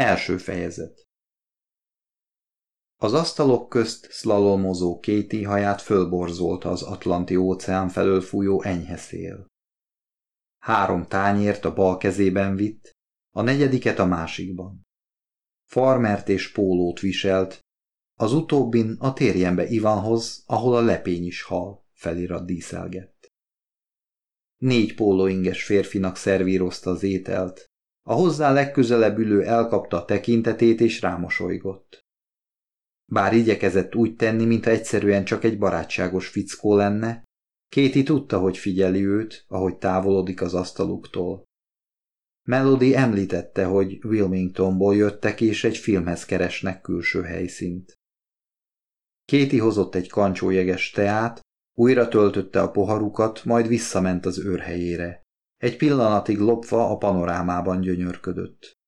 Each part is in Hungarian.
Első fejezet Az asztalok közt szlalomozó Kéti haját fölborzolta az Atlanti óceán felől fújó enyhe szél. Három tányért a bal kezében vitt, a negyediket a másikban. Farmert és pólót viselt, az utóbbin a térjenbe Ivanhoz, ahol a lepény is hal, felirat díszelgett. Négy pólóinges férfinak szervírozta az ételt, a hozzá legközelebb ülő elkapta a tekintetét és rámosolygott. Bár igyekezett úgy tenni, mintha egyszerűen csak egy barátságos fickó lenne, Kéti tudta, hogy figyeli őt, ahogy távolodik az asztaluktól. Melody említette, hogy Wilmingtonból jöttek és egy filmhez keresnek külső helyszínt. Kéti hozott egy kancsójeges teát, újra töltötte a poharukat, majd visszament az őrhelyére. Egy pillanatig lopva a panorámában gyönyörködött.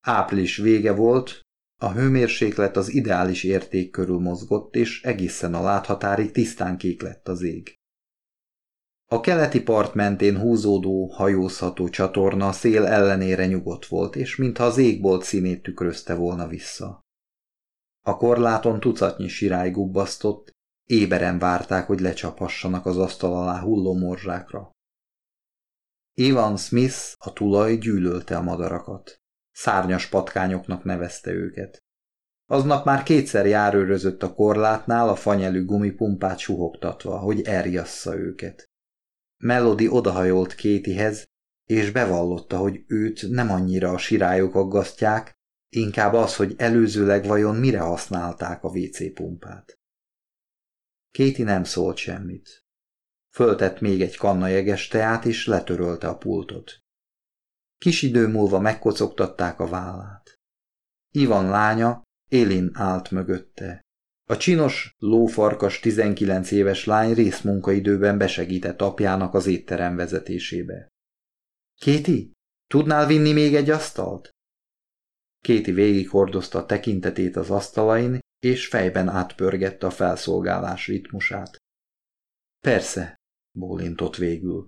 Április vége volt, a hőmérséklet az ideális érték körül mozgott, és egészen a láthatárig tisztán kék lett az ég. A keleti part mentén húzódó, hajózható csatorna szél ellenére nyugodt volt, és mintha az égbolt színét tükrözte volna vissza. A korláton tucatnyi sirály gubbasztott, éberen várták, hogy lecsaphassanak az asztal alá hulló morzsákra. Ivan Smith, a tulaj, gyűlölte a madarakat. Szárnyas patkányoknak nevezte őket. Aznap már kétszer járőrözött a korlátnál a fanyelű gumipumpát suhogtatva, hogy erjassza őket. Melody odahajolt Kétihez, és bevallotta, hogy őt nem annyira a sirályok aggasztják, inkább az, hogy előzőleg vajon mire használták a WC pumpát. Kéti nem szólt semmit. Föltett még egy kanna jeges teát, és letörölte a pultot. Kis idő múlva megkocogtatták a vállát. Ivan lánya, Élin állt mögötte. A csinos, lófarkas 19 éves lány részmunkaidőben besegített apjának az étterem vezetésébe. Kéti, tudnál vinni még egy asztalt? Kéti végighordozta a tekintetét az asztalain, és fejben átpörgette a felszolgálás ritmusát. Persze, bólintott végül.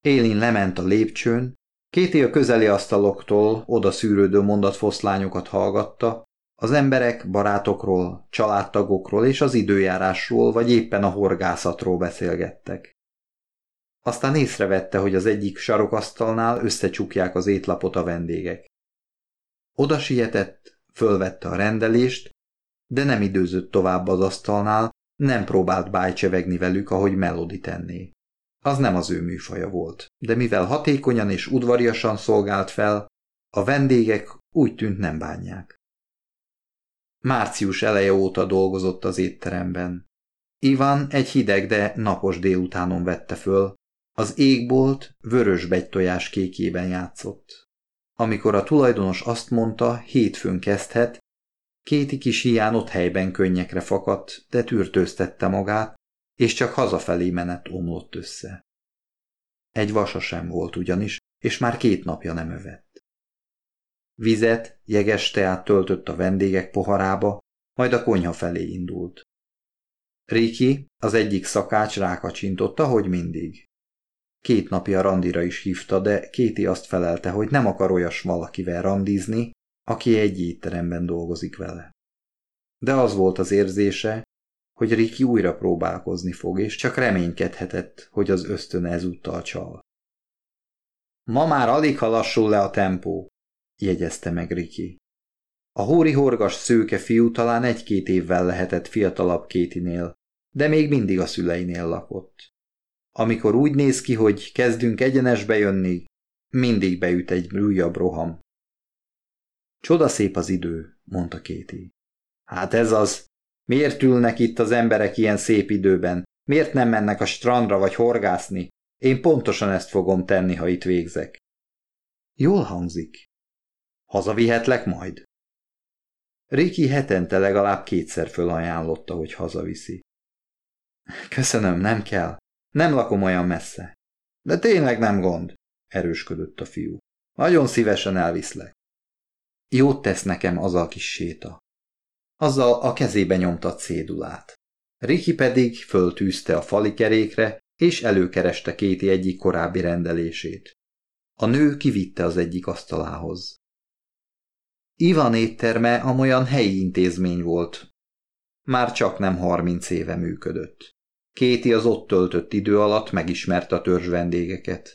Élin lement a lépcsőn, Kéti a közeli asztaloktól oda szűrődő mondatfoszlányokat hallgatta, az emberek barátokról, családtagokról és az időjárásról vagy éppen a horgászatról beszélgettek. Aztán észrevette, hogy az egyik sarokasztalnál összecsukják az étlapot a vendégek. Oda sietett, fölvette a rendelést, de nem időzött tovább az asztalnál, nem próbált bájcsevegni velük, ahogy Melody tenné. Az nem az ő műfaja volt, de mivel hatékonyan és udvariasan szolgált fel, a vendégek úgy tűnt nem bánják. Március eleje óta dolgozott az étteremben. Ivan egy hideg, de napos délutánon vette föl, az égbolt vörös begytojás kékében játszott. Amikor a tulajdonos azt mondta, hétfőn kezdhet, Kéti kis hián ott helyben könnyekre fakadt, de tűrtőztette magát, és csak hazafelé menet omlott össze. Egy vasa sem volt ugyanis, és már két napja nem evett. Vizet, jeges teát töltött a vendégek poharába, majd a konyha felé indult. Riki, az egyik szakács rákacsintotta, hogy mindig. Két napja randira is hívta, de Kéti azt felelte, hogy nem akar olyas valakivel randizni, aki egy étteremben dolgozik vele. De az volt az érzése, hogy Riki újra próbálkozni fog, és csak reménykedhetett, hogy az ösztön ezúttal csal. Ma már alig halassul le a tempó, jegyezte meg Riki. A hóri horgas szőke fiú talán egy-két évvel lehetett fiatalabb Kétinél, de még mindig a szüleinél lakott. Amikor úgy néz ki, hogy kezdünk egyenesbe jönni, mindig beüt egy újabb roham. Csoda szép az idő, mondta Kéti. Hát ez az. Miért ülnek itt az emberek ilyen szép időben? Miért nem mennek a strandra vagy horgászni? Én pontosan ezt fogom tenni, ha itt végzek. Jól hangzik. Hazavihetlek majd? Riki hetente legalább kétszer fölajánlotta, hogy hazaviszi. Köszönöm, nem kell. Nem lakom olyan messze. De tényleg nem gond, erősködött a fiú. Nagyon szívesen elviszlek. Jót tesz nekem az a kis séta. Azzal a kezébe nyomta a cédulát. Riki pedig föltűzte a fali kerékre, és előkereste Kéti egyik korábbi rendelését. A nő kivitte az egyik asztalához. Ivan étterme amolyan helyi intézmény volt. Már csak nem harminc éve működött. Kéti az ott töltött idő alatt megismerte a törzs vendégeket.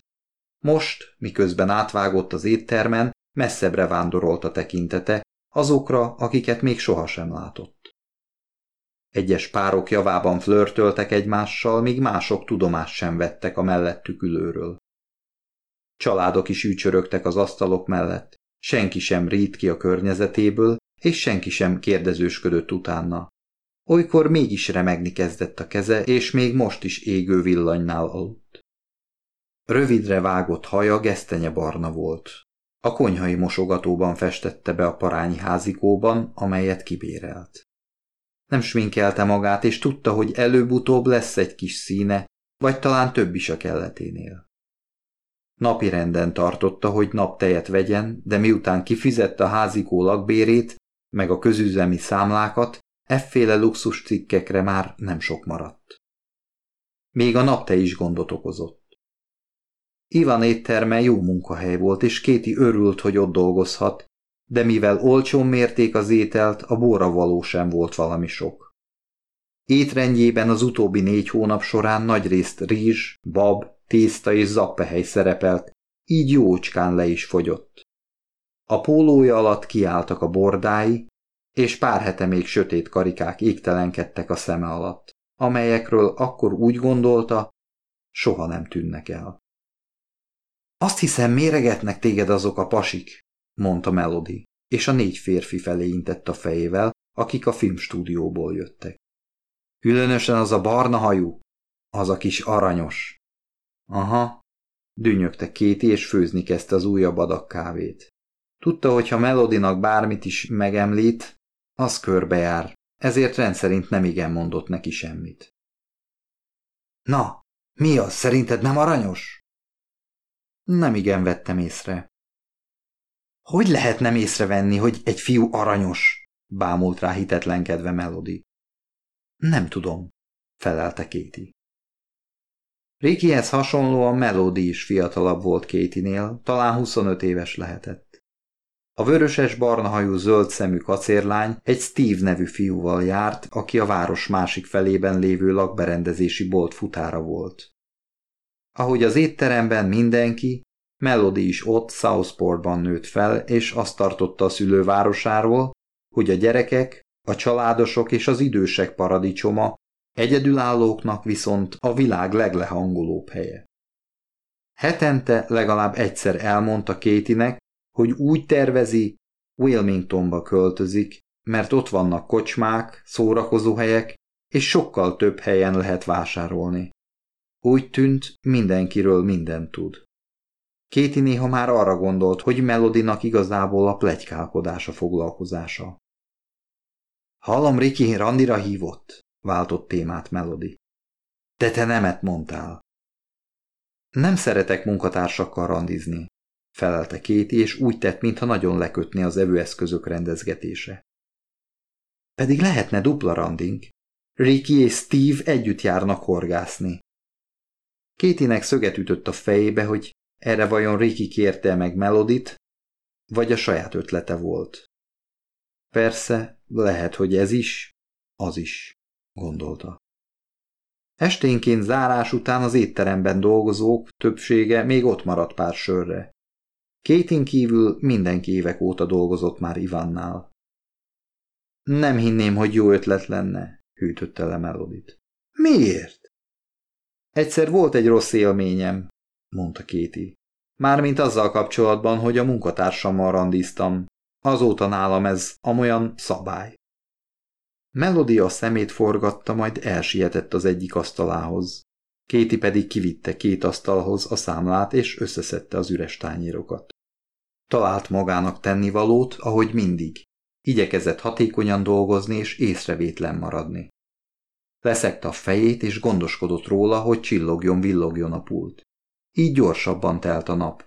Most, miközben átvágott az éttermen, messzebbre vándorolt a tekintete, azokra, akiket még sohasem látott. Egyes párok javában flörtöltek egymással, míg mások tudomást sem vettek a mellettük ülőről. Családok is ücsörögtek az asztalok mellett, senki sem rít ki a környezetéből, és senki sem kérdezősködött utána. Olykor mégis remegni kezdett a keze, és még most is égő villanynál aludt. Rövidre vágott haja gesztenye barna volt. A konyhai mosogatóban festette be a parányi házikóban, amelyet kibérelt. Nem sminkelte magát, és tudta, hogy előbb-utóbb lesz egy kis színe, vagy talán több is a kelleténél. Napi renden tartotta, hogy naptejet vegyen, de miután kifizette a házikó lakbérét, meg a közüzemi számlákat, efféle luxus cikkekre már nem sok maradt. Még a napte is gondot okozott. Ivan étterme jó munkahely volt, és Kéti örült, hogy ott dolgozhat, de mivel olcsón mérték az ételt, a bóra való sem volt valami sok. Étrendjében az utóbbi négy hónap során nagyrészt rizs, bab, tészta és zappehely szerepelt, így jócskán le is fogyott. A pólója alatt kiálltak a bordái, és pár hete még sötét karikák égtelenkedtek a szeme alatt, amelyekről akkor úgy gondolta, soha nem tűnnek el. Azt hiszem, méregetnek téged azok a pasik, mondta Melody, és a négy férfi felé intett a fejével, akik a filmstúdióból jöttek. Különösen az a barna hajú, az a kis aranyos. Aha, dünnyögte Kéti, és főzni kezdte az újabb adag kávét. Tudta, hogy ha Melodinak bármit is megemlít, az körbejár, ezért rendszerint nem igen mondott neki semmit. Na, mi az, szerinted nem aranyos? Nem igen vettem észre. Hogy lehet nem észrevenni, hogy egy fiú aranyos? Bámult rá hitetlenkedve Melody. Nem tudom, felelte Kéti. Rikihez hasonlóan Melody is fiatalabb volt Kétinél, talán 25 éves lehetett. A vöröses-barna hajú zöld szemű kacérlány egy Steve nevű fiúval járt, aki a város másik felében lévő lakberendezési bolt futára volt. Ahogy az étteremben mindenki, Melody is ott Southportban nőtt fel, és azt tartotta a szülővárosáról, hogy a gyerekek, a családosok és az idősek paradicsoma, egyedülállóknak viszont a világ leglehangolóbb helye. Hetente legalább egyszer elmondta Kétinek, hogy úgy tervezi, Wilmingtonba költözik, mert ott vannak kocsmák, szórakozóhelyek, és sokkal több helyen lehet vásárolni. Úgy tűnt, mindenkiről mindent tud. Kéti néha már arra gondolt, hogy Melodinak igazából a plegykálkodása foglalkozása. Hallom, Riki randira hívott, váltott témát Melody. De te nemet mondtál. Nem szeretek munkatársakkal randizni, felelte Kéti, és úgy tett, mintha nagyon lekötné az evőeszközök rendezgetése. Pedig lehetne dupla randing. Ricky és Steve együtt járnak horgászni. Kétinek szöget ütött a fejébe, hogy erre vajon Ricky kérte meg Melodit, vagy a saját ötlete volt. Persze, lehet, hogy ez is, az is, gondolta. Esténként zárás után az étteremben dolgozók többsége még ott maradt pár sörre. Kétin kívül mindenki évek óta dolgozott már Ivannál. Nem hinném, hogy jó ötlet lenne, hűtötte le Melodit. Miért? Egyszer volt egy rossz élményem, mondta Kéti. Mármint azzal kapcsolatban, hogy a munkatársammal randiztam. Azóta nálam ez amolyan szabály. Melody a szemét forgatta, majd elsietett az egyik asztalához. Kéti pedig kivitte két asztalhoz a számlát, és összeszedte az üres tányérokat. Talált magának tennivalót, ahogy mindig. Igyekezett hatékonyan dolgozni és észrevétlen maradni. Leszekte a fejét, és gondoskodott róla, hogy csillogjon, villogjon a pult. Így gyorsabban telt a nap.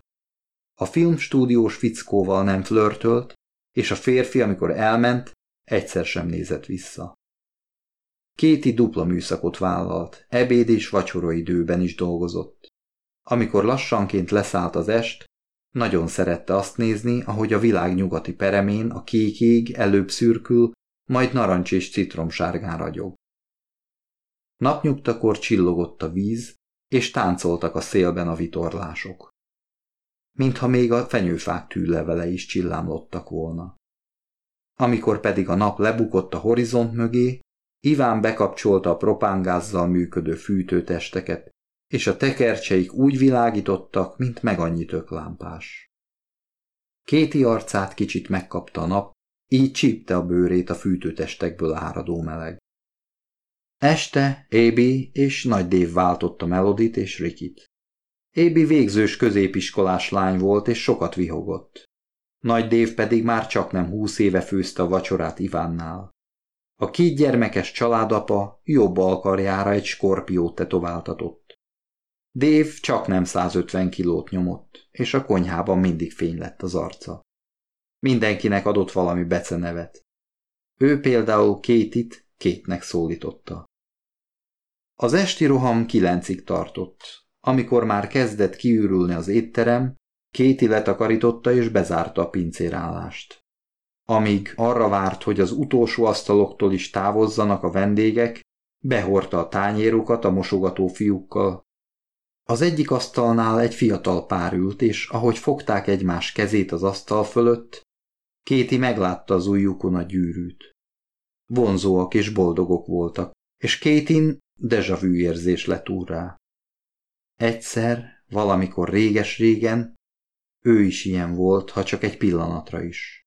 A filmstúdiós fickóval nem flörtölt, és a férfi, amikor elment, egyszer sem nézett vissza. Kéti dupla műszakot vállalt, ebéd és vacsoraidőben is dolgozott. Amikor lassanként leszállt az est, Nagyon szerette azt nézni, ahogy a világ nyugati peremén a kék ég előbb szürkül, majd narancs és citromsárgán ragyog. Napnyugtakor csillogott a víz, és táncoltak a szélben a vitorlások. Mintha még a fenyőfák tűlevele is csillámlottak volna. Amikor pedig a nap lebukott a horizont mögé, Iván bekapcsolta a propángázzal működő fűtőtesteket, és a tekercseik úgy világítottak, mint meg annyi töklámpás. Kéti arcát kicsit megkapta a nap, így csípte a bőrét a fűtőtestekből áradó meleg. Este Ébi és Nagy Dév váltotta Melodit és Rikit. Ébi végzős középiskolás lány volt, és sokat vihogott. Nagy Dév pedig már csak nem húsz éve főzte a vacsorát Ivánnál. A két gyermekes családapa jobb alkarjára egy skorpiót tetováltatott. Dév csak nem 150 kilót nyomott, és a konyhában mindig fény lett az arca. Mindenkinek adott valami becenevet. Ő például Kétit Kétnek szólította. Az esti roham kilencig tartott. Amikor már kezdett kiürülni az étterem, Kéti letakarította és bezárta a pincérállást. Amíg arra várt, hogy az utolsó asztaloktól is távozzanak a vendégek, behordta a tányérukat a mosogató fiúkkal. Az egyik asztalnál egy fiatal pár ült, és ahogy fogták egymás kezét az asztal fölött, Kéti meglátta az ujjukon a gyűrűt. Vonzóak és boldogok voltak, és Kétin deja vu érzés lett rá. Egyszer, valamikor réges-régen, ő is ilyen volt, ha csak egy pillanatra is.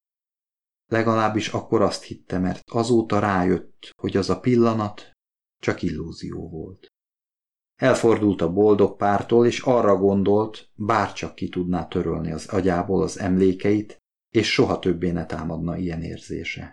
Legalábbis akkor azt hitte, mert azóta rájött, hogy az a pillanat csak illúzió volt. Elfordult a boldog pártól, és arra gondolt, bárcsak ki tudná törölni az agyából az emlékeit, és soha többé ne támadna ilyen érzése.